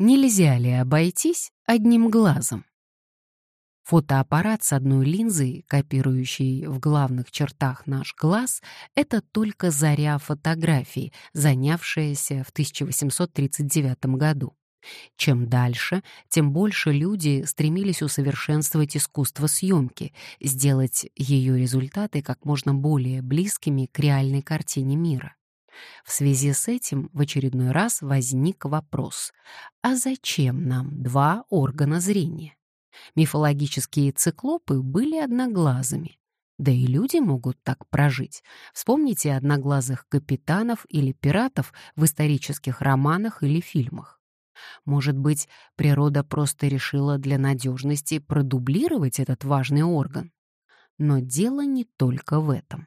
Нельзя ли обойтись одним глазом? Фотоаппарат с одной линзой, копирующий в главных чертах наш глаз, это только заря фотографий, занявшаяся в 1839 году. Чем дальше, тем больше люди стремились усовершенствовать искусство съемки, сделать ее результаты как можно более близкими к реальной картине мира. В связи с этим в очередной раз возник вопрос, а зачем нам два органа зрения? Мифологические циклопы были одноглазыми. Да и люди могут так прожить. Вспомните одноглазых капитанов или пиратов в исторических романах или фильмах. Может быть, природа просто решила для надежности продублировать этот важный орган? Но дело не только в этом.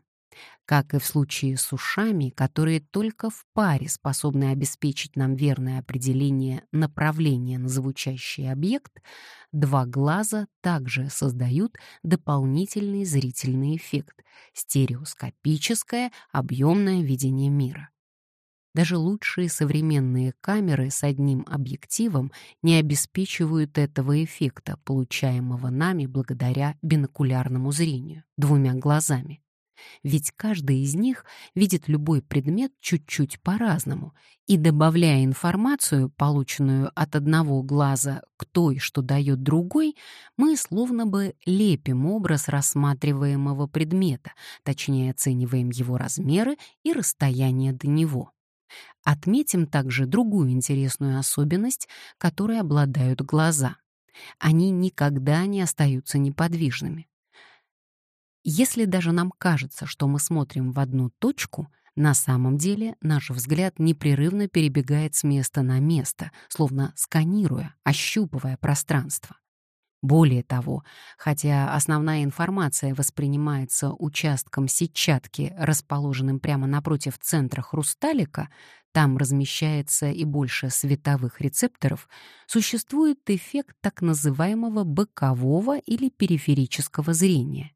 Как и в случае с ушами, которые только в паре способны обеспечить нам верное определение направления на звучащий объект, два глаза также создают дополнительный зрительный эффект — стереоскопическое объемное видение мира. Даже лучшие современные камеры с одним объективом не обеспечивают этого эффекта, получаемого нами благодаря бинокулярному зрению, двумя глазами. Ведь каждый из них видит любой предмет чуть-чуть по-разному, и добавляя информацию, полученную от одного глаза к той, что дает другой, мы словно бы лепим образ рассматриваемого предмета, точнее оцениваем его размеры и расстояние до него. Отметим также другую интересную особенность, которой обладают глаза. Они никогда не остаются неподвижными. Если даже нам кажется, что мы смотрим в одну точку, на самом деле наш взгляд непрерывно перебегает с места на место, словно сканируя, ощупывая пространство. Более того, хотя основная информация воспринимается участком сетчатки, расположенным прямо напротив центра хрусталика, там размещается и больше световых рецепторов, существует эффект так называемого бокового или периферического зрения.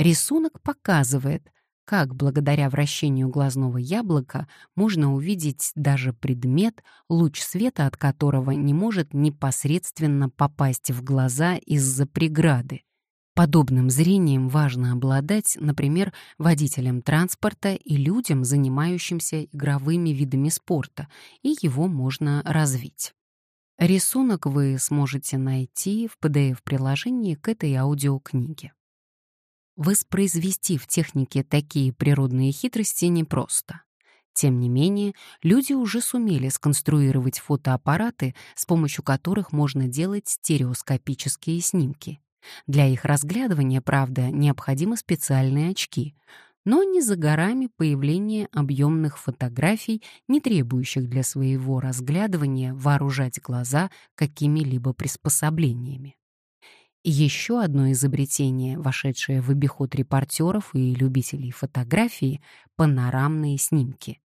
Рисунок показывает, как благодаря вращению глазного яблока можно увидеть даже предмет, луч света от которого не может непосредственно попасть в глаза из-за преграды. Подобным зрением важно обладать, например, водителям транспорта и людям, занимающимся игровыми видами спорта, и его можно развить. Рисунок вы сможете найти в PDF-приложении к этой аудиокниге. Воспроизвести в технике такие природные хитрости непросто. Тем не менее, люди уже сумели сконструировать фотоаппараты, с помощью которых можно делать стереоскопические снимки. Для их разглядывания, правда, необходимы специальные очки, но не за горами появление объемных фотографий, не требующих для своего разглядывания вооружать глаза какими-либо приспособлениями. Еще одно изобретение, вошедшее в обиход репортеров и любителей фотографии — панорамные снимки.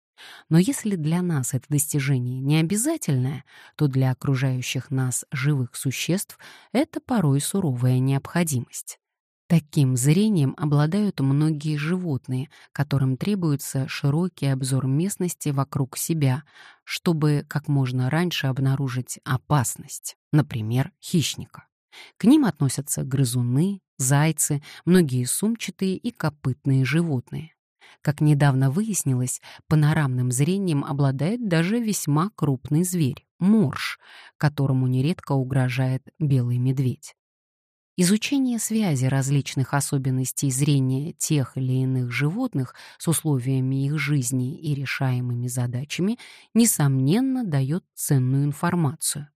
Но если для нас это достижение не обязательное, то для окружающих нас живых существ это порой суровая необходимость. Таким зрением обладают многие животные, которым требуется широкий обзор местности вокруг себя, чтобы как можно раньше обнаружить опасность, например, хищника. К ним относятся грызуны, зайцы, многие сумчатые и копытные животные. Как недавно выяснилось, панорамным зрением обладает даже весьма крупный зверь — морж, которому нередко угрожает белый медведь. Изучение связи различных особенностей зрения тех или иных животных с условиями их жизни и решаемыми задачами, несомненно, дает ценную информацию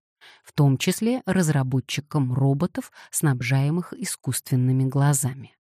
в том числе разработчикам роботов, снабжаемых искусственными глазами.